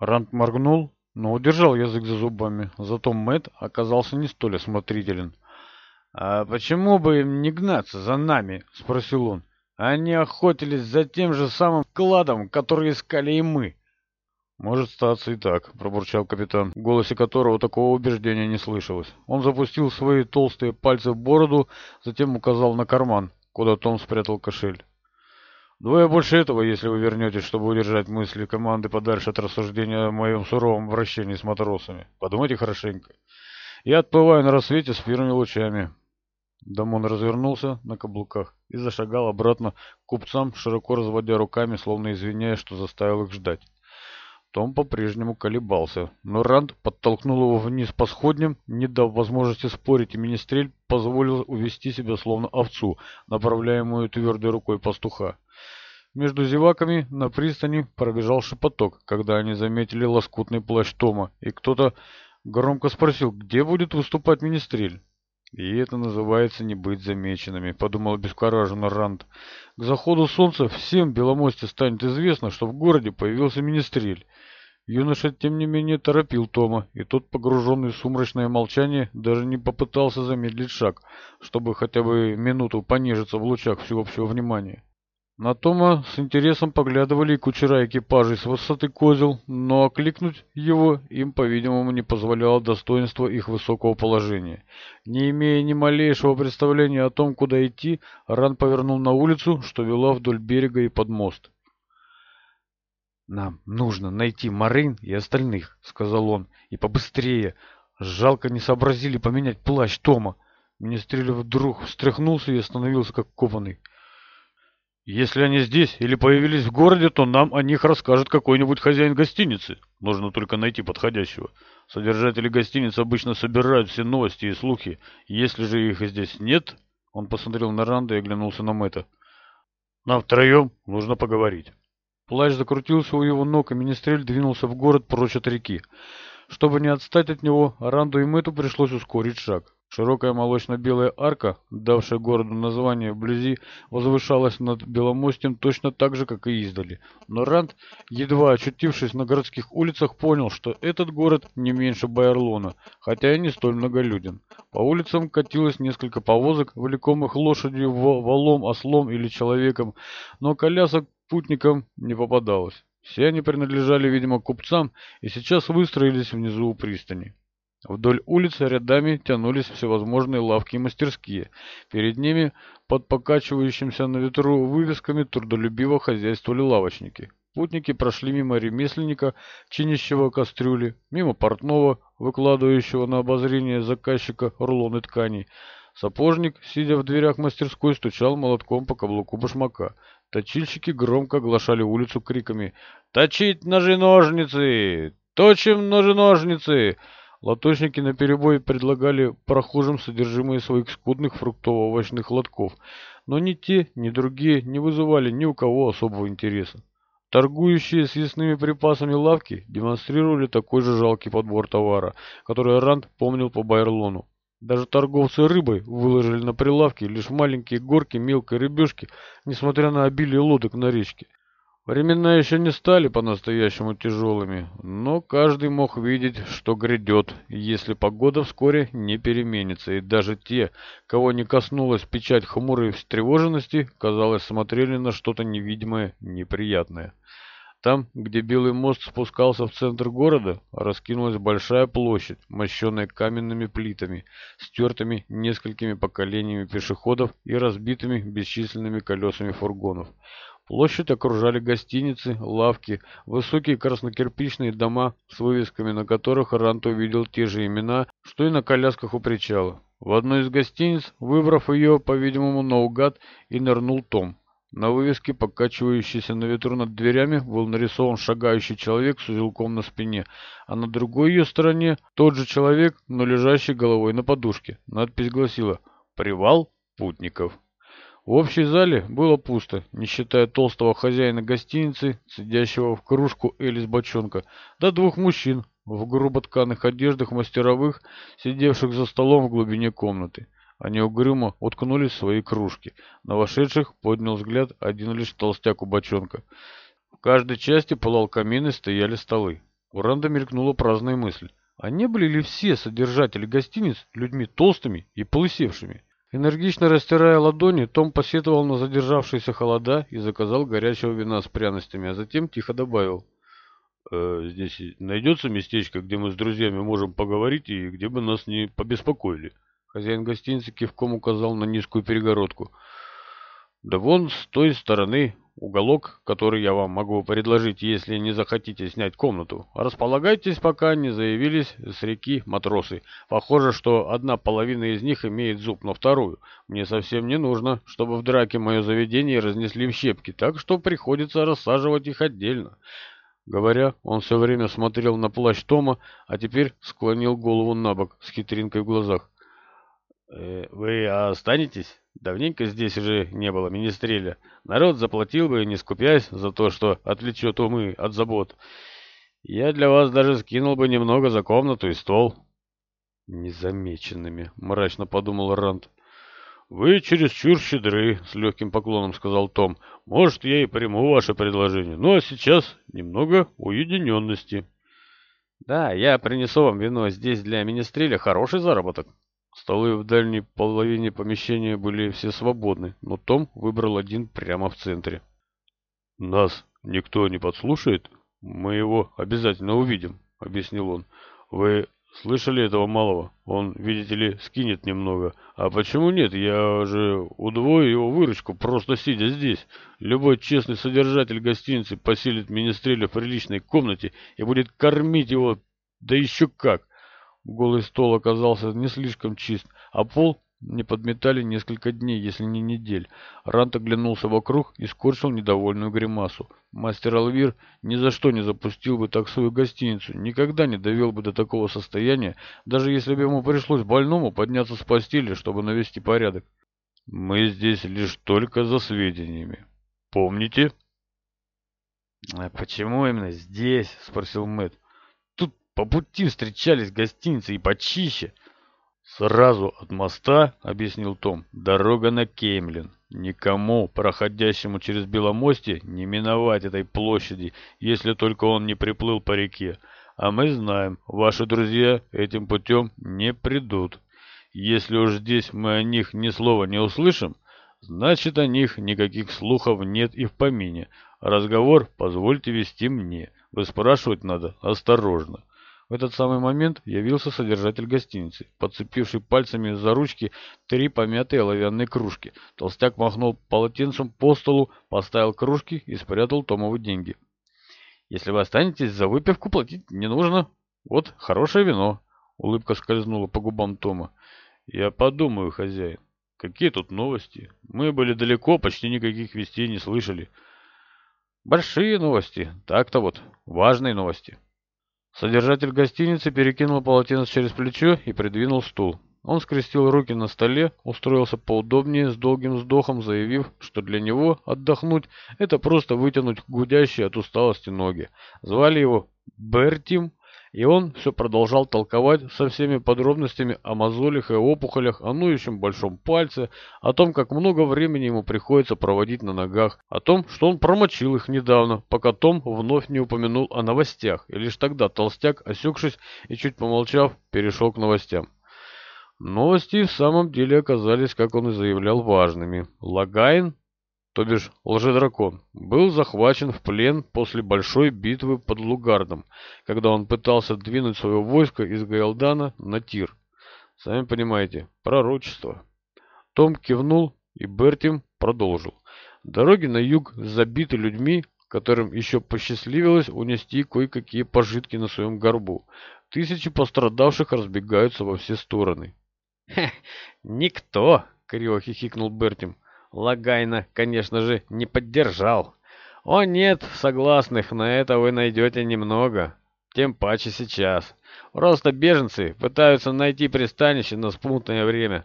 Ранд моргнул, но удержал язык за зубами. Зато Мэтт оказался не столь осмотрителен. «А почему бы им не гнаться за нами?» — спросил он. «Они охотились за тем же самым кладом, который искали и мы». «Может статься и так», — пробурчал капитан, в голосе которого такого убеждения не слышалось. Он запустил свои толстые пальцы в бороду, затем указал на карман, куда Том спрятал кошель. Ну Двое больше этого, если вы вернетесь, чтобы удержать мысли команды подальше от рассуждения о моем суровом обращении с матросами. Подумайте хорошенько. Я отплываю на рассвете с первыми лучами. Дамон развернулся на каблуках и зашагал обратно к купцам, широко разводя руками, словно извиняясь, что заставил их ждать. Том по-прежнему колебался, но Ранд подтолкнул его вниз по сходням, не дав возможности спорить, и министрель позволил увести себя словно овцу, направляемую твердой рукой пастуха. Между зеваками на пристани пробежал шепоток, когда они заметили лоскутный плащ Тома, и кто-то громко спросил, где будет выступать министрель. «И это называется не быть замеченными», — подумал обескураженно Ранд. «К заходу солнца всем в Беломосте станет известно, что в городе появился министрель». Юноша, тем не менее, торопил Тома, и тот, погруженный в сумрачное молчание, даже не попытался замедлить шаг, чтобы хотя бы минуту понижиться в лучах всеобщего внимания. На Тома с интересом поглядывали и кучера экипажей с высоты козел, но окликнуть его им, по-видимому, не позволяло достоинство их высокого положения. Не имея ни малейшего представления о том, куда идти, Ран повернул на улицу, что вела вдоль берега и под мост. «Нам нужно найти Марин и остальных», — сказал он, — «и побыстрее. Жалко, не сообразили поменять плащ Тома». Министрель вдруг встряхнулся и остановился, как кованный. Если они здесь или появились в городе, то нам о них расскажет какой-нибудь хозяин гостиницы. Нужно только найти подходящего. Содержатели гостиницы обычно собирают все новости и слухи. Если же их здесь нет... Он посмотрел на Ранда и оглянулся на Мэтта. «Нам втроем нужно поговорить». Плащ закрутился у его ног, и Министрель двинулся в город прочь от реки. Чтобы не отстать от него, Ранду и Мэту пришлось ускорить шаг. Широкая молочно-белая арка, давшая городу название вблизи, возвышалась над Беломостем точно так же, как и издали. Но Ранд, едва очутившись на городских улицах, понял, что этот город не меньше Байерлона, хотя и не столь многолюден. По улицам катилось несколько повозок, влекомых лошадью, валом, ослом или человеком, но колясок путникам не попадалось. Все они принадлежали, видимо, купцам и сейчас выстроились внизу у пристани. Вдоль улицы рядами тянулись всевозможные лавки и мастерские. Перед ними, под покачивающимся на ветру вывесками, трудолюбиво хозяйствовали лавочники. Путники прошли мимо ремесленника, чинящего кастрюли, мимо портного, выкладывающего на обозрение заказчика рулоны тканей. Сапожник, сидя в дверях мастерской, стучал молотком по каблуку башмака. Точильщики громко оглашали улицу криками «Точить ножи-ножницы! Точим ножи-ножницы!» Латочники наперебой предлагали прохожим содержимое своих скудных фруктово-овощных лотков, но ни те, ни другие не вызывали ни у кого особого интереса. Торгующие съестными припасами лавки демонстрировали такой же жалкий подбор товара, который Ранд помнил по Байерлону. Даже торговцы рыбой выложили на прилавки лишь маленькие горки мелкой рыбешки, несмотря на обилие лодок на речке. Времена еще не стали по-настоящему тяжелыми, но каждый мог видеть, что грядет, если погода вскоре не переменится, и даже те, кого не коснулась печать хмурой встревоженности, казалось, смотрели на что-то невидимое, неприятное. Там, где Белый мост спускался в центр города, раскинулась большая площадь, мощенная каменными плитами, стертыми несколькими поколениями пешеходов и разбитыми бесчисленными колесами фургонов. Площадь окружали гостиницы, лавки, высокие краснокирпичные дома, с вывесками на которых Рант увидел те же имена, что и на колясках у причала. В одной из гостиниц, выбрав ее, по-видимому, наугад, и нырнул Том. На вывеске, покачивающейся на ветру над дверями, был нарисован шагающий человек с узелком на спине, а на другой ее стороне тот же человек, но лежащий головой на подушке. Надпись гласила «Привал путников». В общей зале было пусто, не считая толстого хозяина гостиницы, сидящего в кружку Элис Бочонка, да двух мужчин в грубо тканых одеждах мастеровых, сидевших за столом в глубине комнаты. Они угрюмо уткнулись в свои кружки. На вошедших поднял взгляд один лишь толстяк у бочонка. В каждой части пылал камин и стояли столы. У Ранда мелькнула праздная мысль. А не были ли все содержатели гостиниц людьми толстыми и полысевшими? Энергично растирая ладони, Том посетовал на задержавшиеся холода и заказал горячего вина с пряностями, а затем тихо добавил. «Э, «Здесь найдется местечко, где мы с друзьями можем поговорить и где бы нас не побеспокоили». Хозяин гостиницы кивком указал на низкую перегородку. «Да вон с той стороны», уголок, который я вам могу предложить, если не захотите снять комнату. Располагайтесь, пока не заявились с реки матросы. Похоже, что одна половина из них имеет зуб на вторую. Мне совсем не нужно, чтобы в драке мое заведение разнесли в щепки, так что приходится рассаживать их отдельно». Говоря, он все время смотрел на плащ Тома, а теперь склонил голову на бок с хитринкой в глазах. Э, «Вы останетесь? Давненько здесь уже не было министреля. Народ заплатил бы, не скупясь, за то, что отвлечет умы от забот. Я для вас даже скинул бы немного за комнату и стол». «Незамеченными», — мрачно подумал Ранд. «Вы чересчур щедры», — с легким поклоном сказал Том. «Может, я и приму ваше предложение, ну а сейчас немного уединенности». «Да, я принесу вам вино. Здесь для министреля хороший заработок». Столы в дальней половине помещения были все свободны, но Том выбрал один прямо в центре. «Нас никто не подслушает? Мы его обязательно увидим», — объяснил он. «Вы слышали этого малого? Он, видите ли, скинет немного. А почему нет? Я же удвою его выручку, просто сидя здесь. Любой честный содержатель гостиницы поселит министреля в приличной комнате и будет кормить его, да еще как. Голый стол оказался не слишком чист, а пол не подметали несколько дней, если не недель. Рант оглянулся вокруг и скорчил недовольную гримасу. Мастер Алвир ни за что не запустил бы так свою гостиницу, никогда не довел бы до такого состояния, даже если бы ему пришлось больному подняться с постели, чтобы навести порядок. «Мы здесь лишь только за сведениями. Помните?» «А почему именно здесь?» — спросил Мэтт. По пути встречались гостиницы и почище. Сразу от моста, объяснил Том, дорога на Кемлин. Никому, проходящему через Беломосте, не миновать этой площади, если только он не приплыл по реке. А мы знаем, ваши друзья этим путем не придут. Если уж здесь мы о них ни слова не услышим, значит о них никаких слухов нет и в помине. Разговор позвольте вести мне. Вы спрашивать надо осторожно. В этот самый момент явился содержатель гостиницы, подцепивший пальцами за ручки три помятые оловянные кружки. Толстяк махнул полотенцем по столу, поставил кружки и спрятал Томову деньги. «Если вы останетесь, за выпивку платить не нужно. Вот хорошее вино». Улыбка скользнула по губам Тома. «Я подумаю, хозяин. Какие тут новости? Мы были далеко, почти никаких вестей не слышали». «Большие новости. Так-то вот. Важные новости». Содержатель гостиницы перекинул полотенце через плечо и придвинул стул. Он скрестил руки на столе, устроился поудобнее, с долгим вздохом заявив, что для него отдохнуть – это просто вытянуть гудящие от усталости ноги. Звали его Бертим и он все продолжал толковать со всеми подробностями о мозолях и опухолях, о ноющем большом пальце, о том, как много времени ему приходится проводить на ногах, о том, что он промочил их недавно, пока Том вновь не упомянул о новостях, и лишь тогда толстяк, осекшись и чуть помолчав, перешел к новостям. Новости в самом деле оказались, как он и заявлял, важными. Лагайн то бишь лжедракон, был захвачен в плен после большой битвы под Лугардом, когда он пытался двинуть свое войско из Гэалдана на Тир. Сами понимаете, пророчество. Том кивнул, и Бертим продолжил. Дороги на юг забиты людьми, которым еще посчастливилось унести кое-какие пожитки на своем горбу. Тысячи пострадавших разбегаются во все стороны. «Хе, никто!» — криво хихикнул Бертим. Лагайна, конечно же, не поддержал. О нет, согласных на это вы найдете немного, тем паче сейчас. Просто беженцы пытаются найти пристанище на смутное время.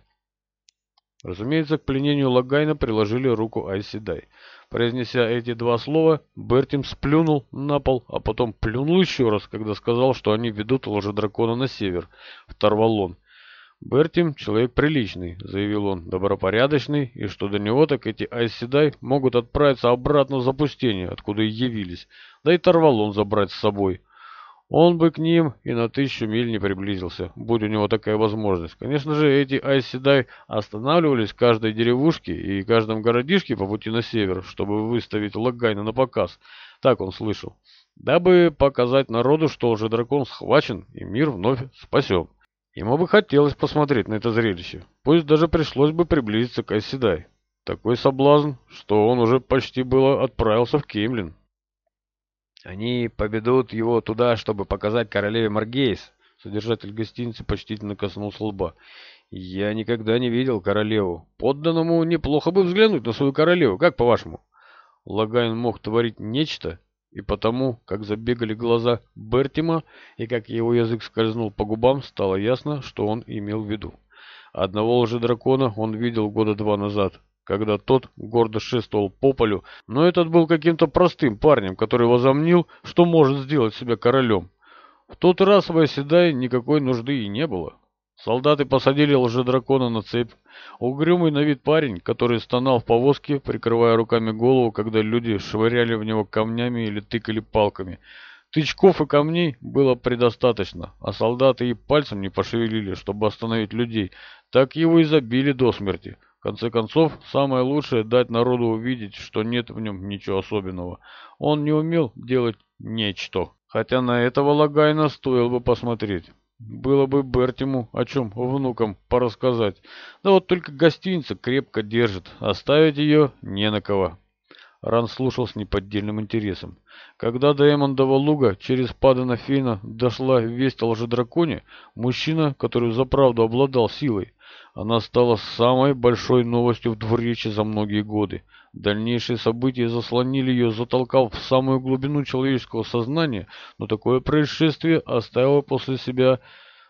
Разумеется, к пленению Лагайна приложили руку Айз Седай. Произнеся эти два слова, Бертим сплюнул на пол, а потом плюнул еще раз, когда сказал, что они ведут лжедракона на север, в Тарвалон. Бертим человек приличный, заявил он, добропорядочный, и что до него, так эти Айз Седай могут отправиться обратно в запустение, откуда и явились, да и Тарвалон забрать с собой. Он бы к ним и на тысячу миль не приблизился, будь у него такая возможность. Конечно же, эти Айз Седай останавливались в каждой деревушке и каждом городишке по пути на север, чтобы выставить Лагайна на показ. Так он слышал. Дабы показать народу, что лжедракон схвачен и мир вновь спасен. Ему бы хотелось посмотреть на это зрелище, пусть даже пришлось бы приблизиться к Айз Седай. Такой соблазн, что он уже почти было отправился в Кэймлин. «Они поведут его туда, чтобы показать королеве Моргейз», — содержатель гостиницы почтительно коснулся лба. «Я никогда не видел королеву. Подданному неплохо бы взглянуть на свою королеву, как по-вашему?» Лагайн мог творить нечто, и потому, как забегали глаза Бертима и как его язык скользнул по губам, стало ясно, что он имел в виду. Одного лжедракона он видел года два назад, когда тот гордо шествовал по полю, но этот был каким-то простым парнем, который возомнил, что может сделать себя королем. В тот раз в Айседай никакой нужды и не было. Солдаты посадили лжедракона на цепь. Угрюмый на вид парень, который стонал в повозке, прикрывая руками голову, когда люди швыряли в него камнями или тыкали палками. Тычков и камней было предостаточно, а солдаты и пальцем не пошевелили, чтобы остановить людей. Так его и забили до смерти. В конце концов, самое лучшее – дать народу увидеть, что нет в нем ничего особенного. Он не умел делать нечто, хотя на этого Лагайна стоило бы посмотреть было бы Бертиму о чем внукам порассказать. Да вот только гостиница крепко держит, оставить ее не на кого. Ранд слушал с неподдельным интересом. Когда до Эмондова Луга через Падана Фейна дошла весть о лжедраконе, мужчине, который взаправду обладал силой, она стала самой большой новостью в Двуречье за многие годы. Дальнейшие события заслонили ее, затолкав в самую глубину человеческого сознания, но такое происшествие оставило после себя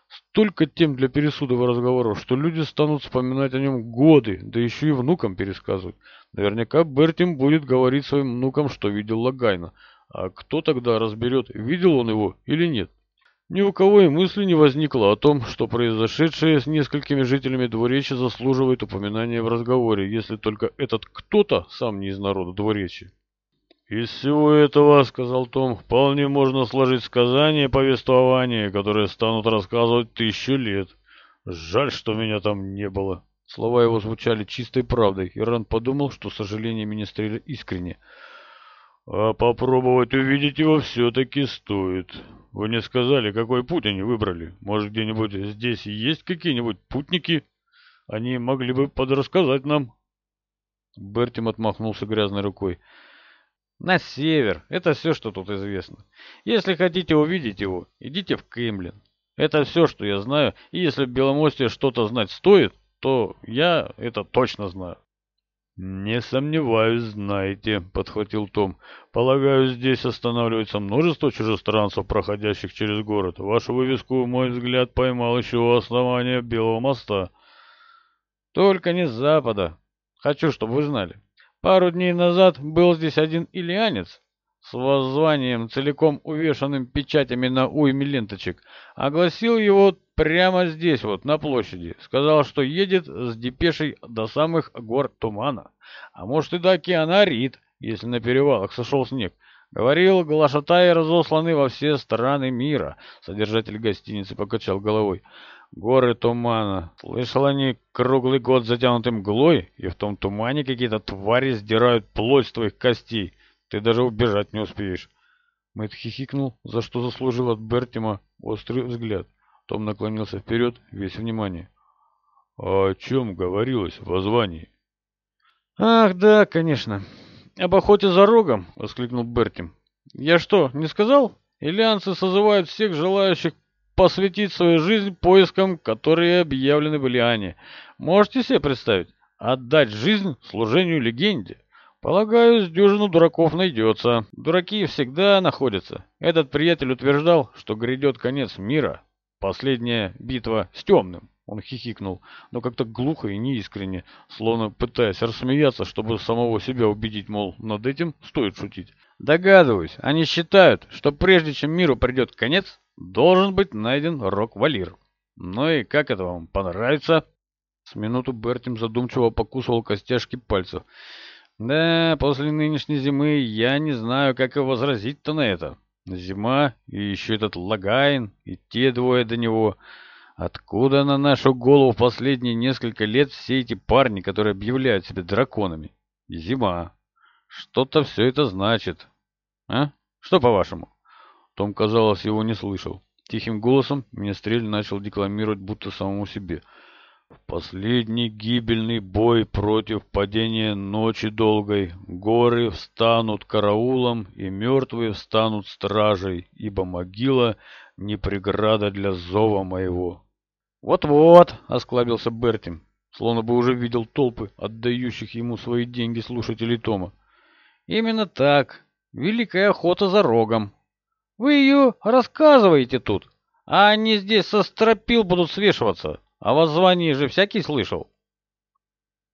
столько тем для пересудов и разговоров, что люди станут вспоминать о нем годы, да еще и внукам пересказывать. Наверняка Бертим будет говорить своим внукам, что видел Лагайна. А кто тогда разберет, видел он его или нет? Ни у кого и мысли не возникло о том, что произошедшее с несколькими жителями двуречья заслуживает упоминания в разговоре, если только этот кто-то сам не из народа двуречья. «Из всего этого, — сказал Том, — вполне можно сложить сказания и повествования, которые станут рассказывать тысячу лет. Жаль, что меня там не было». Слова его звучали чистой правдой, и Ран подумал, что сожаление министреля искренне — а попробовать увидеть его все-таки стоит. Вы не сказали, какой путь они выбрали. Может, где-нибудь здесь есть какие-нибудь путники? Они могли бы подрассказать нам. Бертим отмахнулся грязной рукой. На север. Это все, что тут известно. Если хотите увидеть его, идите в Кемлин. Это все, что я знаю. И если в Беломосте что-то знать стоит, то я это точно знаю. «Не сомневаюсь, знаете», — подхватил Том. «Полагаю, здесь останавливается множество чужестранцев, проходящих через город. Вашу вывеску, мой взгляд, поймал еще у основания Белого моста». «Только не с запада. Хочу, чтобы вы знали. Пару дней назад был здесь один ильянец, с سوزوان целиком увешанным печатями на уйме ленточек, огласил его прямо здесь вот, на площади. Сказал, что едет с депешей до самых гор тумана, а может и до океана Рид, если на перевалах сошел снег. Говорил, глашатаи разосланы во все страны мира. Содержатель гостиницы покачал головой. Горы тумана. Слышал они круглый год затянутым мглой, и в том тумане какие-то твари сдирают плоть с твоих костей. Ты даже убежать не успеешь. Мэтт хихикнул, за что заслужил от Бертима острый взгляд. Том наклонился вперед, весь внимание. «А о чем говорилось в воззвании?» «Ах, да, конечно. Об охоте за рогом!» — воскликнул Бертим. «Я что, не сказал? Ильянцы созывают всех желающих посвятить свою жизнь поискам, которые объявлены в Ильяне. Можете себе представить? Отдать жизнь служению легенде!» Полагаю, с дюжину дураков найдется. Дураки всегда находятся. Этот приятель утверждал, что грядет конец мира. Последняя битва с темным. Он хихикнул, но как-то глухо и неискренне, словно пытаясь рассмеяться, чтобы самого себя убедить, мол, над этим стоит шутить. Догадываюсь, они считают, что прежде чем миру придет конец, должен быть найден рок-валир. Ну и как это вам понравится? С минуту Бертим задумчиво покусывал костяшки пальцев. Да, после нынешней зимы я не знаю, как и возразить-то на это. Зима и еще этот Лагаин и те двое до него. Откуда на нашу голову в последние несколько лет все эти парни, которые объявляют себя драконами? Зима. Что-то все это значит. А? Что по-вашему? Том, казалось, его не слышал. Тихим голосом министрель начал декламировать будто самому себе — Последний гибельный бой против падения ночи долгой. Горы встанут караулом, и мертвые встанут стражей, ибо могила не преграда для зова моего. «Вот-вот!» — осклабился Бертим, словно бы уже видел толпы, отдающих ему свои деньги слушателей Тома. «Именно так. Великая охота за рогом. Вы ее рассказываете тут, а они здесь со стропил будут свешиваться». А о воззвании же всякий слышал.